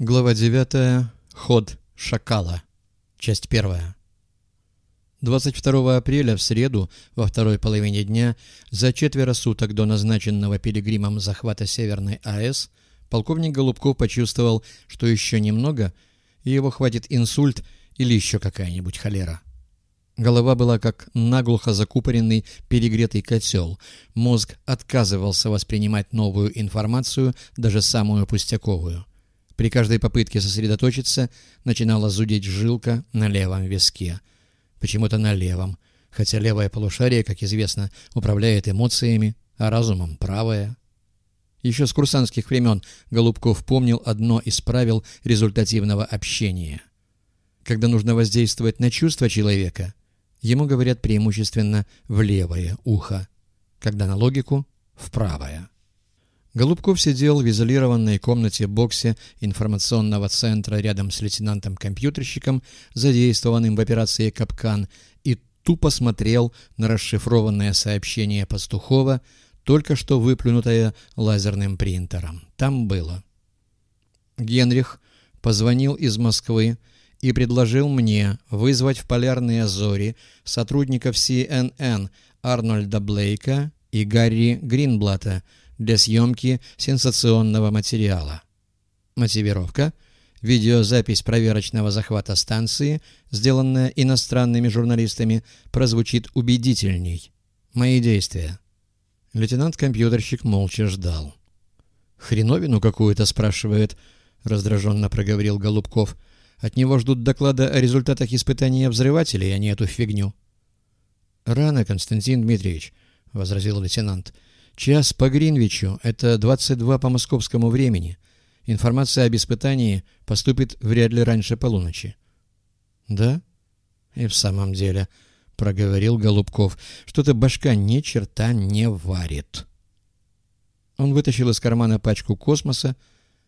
Глава 9. Ход шакала. Часть 1. 22 апреля в среду, во второй половине дня, за четверо суток до назначенного пилигримом захвата Северной АЭС, полковник Голубков почувствовал, что еще немного, и его хватит инсульт или еще какая-нибудь холера. Голова была как наглухо закупоренный перегретый котел. Мозг отказывался воспринимать новую информацию, даже самую пустяковую. При каждой попытке сосредоточиться начинала зудеть жилка на левом виске. Почему-то на левом, хотя левое полушарие, как известно, управляет эмоциями, а разумом правое. Еще с курсантских времен Голубков помнил одно из правил результативного общения. Когда нужно воздействовать на чувства человека, ему говорят преимущественно в левое ухо, когда на логику — в правое. Голубков сидел в изолированной комнате боксе информационного центра рядом с лейтенантом-компьютерщиком, задействованным в операции «Капкан», и тупо смотрел на расшифрованное сообщение Пастухова, только что выплюнутое лазерным принтером. Там было. Генрих позвонил из Москвы и предложил мне вызвать в полярные зори сотрудников CNN Арнольда Блейка и Гарри Гринблата, для съемки сенсационного материала. Мотивировка – видеозапись проверочного захвата станции, сделанная иностранными журналистами, прозвучит убедительней. Мои действия. Лейтенант-компьютерщик молча ждал. «Хреновину какую-то спрашивает», — раздраженно проговорил Голубков. «От него ждут доклада о результатах испытания взрывателей, а не эту фигню». «Рано, Константин Дмитриевич», — возразил лейтенант. Час по Гринвичу — это 22 по московскому времени. Информация об испытании поступит вряд ли раньше полуночи. — Да? И в самом деле, — проговорил Голубков, — что-то башка ни черта не варит. Он вытащил из кармана пачку космоса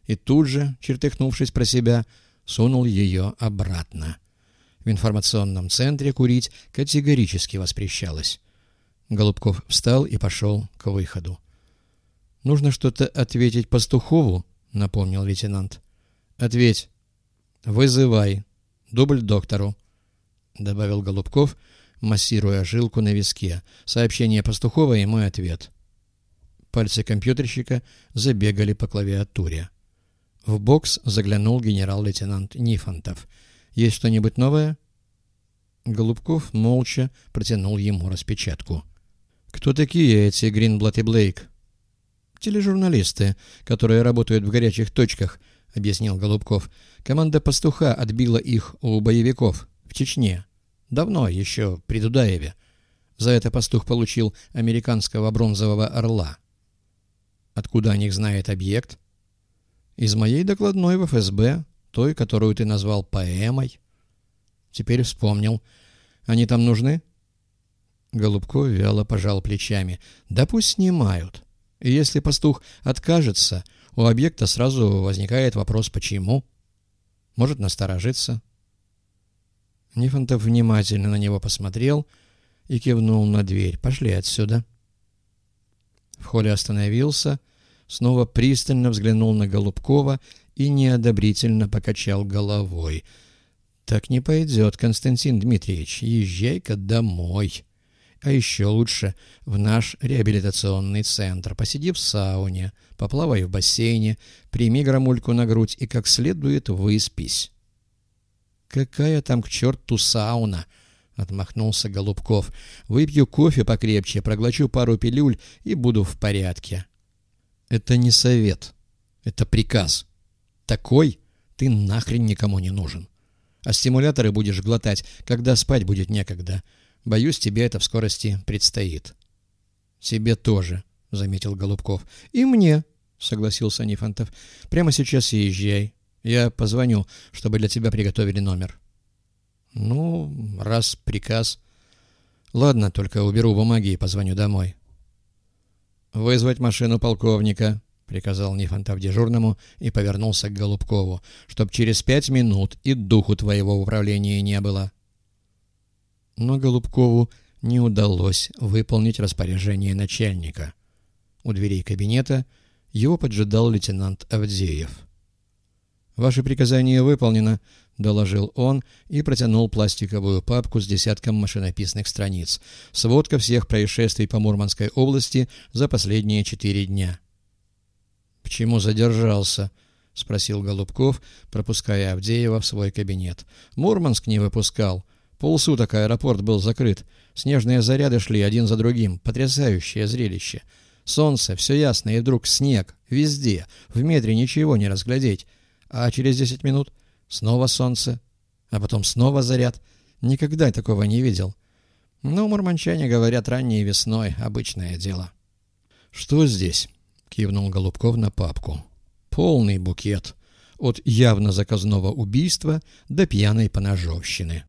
и тут же, чертыхнувшись про себя, сунул ее обратно. В информационном центре курить категорически воспрещалось. Голубков встал и пошел к выходу. «Нужно что-то ответить Пастухову», — напомнил лейтенант. «Ответь. Вызывай. Дубль доктору», — добавил Голубков, массируя жилку на виске. Сообщение Пастухова и мой ответ. Пальцы компьютерщика забегали по клавиатуре. В бокс заглянул генерал-лейтенант Нифонтов. «Есть что-нибудь новое?» Голубков молча протянул ему распечатку. «Кто такие эти Гринблат и Блейк?» «Тележурналисты, которые работают в горячих точках», — объяснил Голубков. «Команда «Пастуха» отбила их у боевиков в Чечне. Давно, еще при Дудаеве. За это «Пастух» получил американского бронзового орла». «Откуда о них знает объект?» «Из моей докладной в ФСБ, той, которую ты назвал поэмой». «Теперь вспомнил. Они там нужны?» Голубков вяло пожал плечами. «Да пусть снимают. И если пастух откажется, у объекта сразу возникает вопрос «почему?». Может насторожиться». Нифонтов внимательно на него посмотрел и кивнул на дверь. «Пошли отсюда». В холле остановился, снова пристально взглянул на Голубкова и неодобрительно покачал головой. «Так не пойдет, Константин Дмитриевич. Езжай-ка домой». А еще лучше в наш реабилитационный центр. Посиди в сауне, поплавай в бассейне, прими громульку на грудь и как следует выспись. «Какая там к черту сауна?» — отмахнулся Голубков. «Выпью кофе покрепче, проглочу пару пилюль и буду в порядке». «Это не совет. Это приказ. Такой ты нахрен никому не нужен. А стимуляторы будешь глотать, когда спать будет некогда». Боюсь, тебе это в скорости предстоит. — Тебе тоже, — заметил Голубков. — И мне, — согласился Нифонтов. — Прямо сейчас езжай. Я позвоню, чтобы для тебя приготовили номер. — Ну, раз приказ. Ладно, только уберу бумаги и позвоню домой. — Вызвать машину полковника, — приказал Нифонтов дежурному и повернулся к Голубкову, — чтоб через пять минут и духу твоего управления не было. — но Голубкову не удалось выполнить распоряжение начальника. У дверей кабинета его поджидал лейтенант Авдеев. «Ваше приказание выполнено», — доложил он и протянул пластиковую папку с десятком машинописных страниц. Сводка всех происшествий по Мурманской области за последние четыре дня. «Почему задержался?» — спросил Голубков, пропуская Авдеева в свой кабинет. «Мурманск не выпускал. Полсуток аэропорт был закрыт. Снежные заряды шли один за другим. Потрясающее зрелище. Солнце, все ясно, и вдруг снег. Везде. В метре ничего не разглядеть. А через десять минут снова солнце. А потом снова заряд. Никогда такого не видел. Ну, мурманчане говорят, ранней весной. Обычное дело. «Что здесь?» — кивнул Голубков на папку. «Полный букет. От явно заказного убийства до пьяной поножовщины».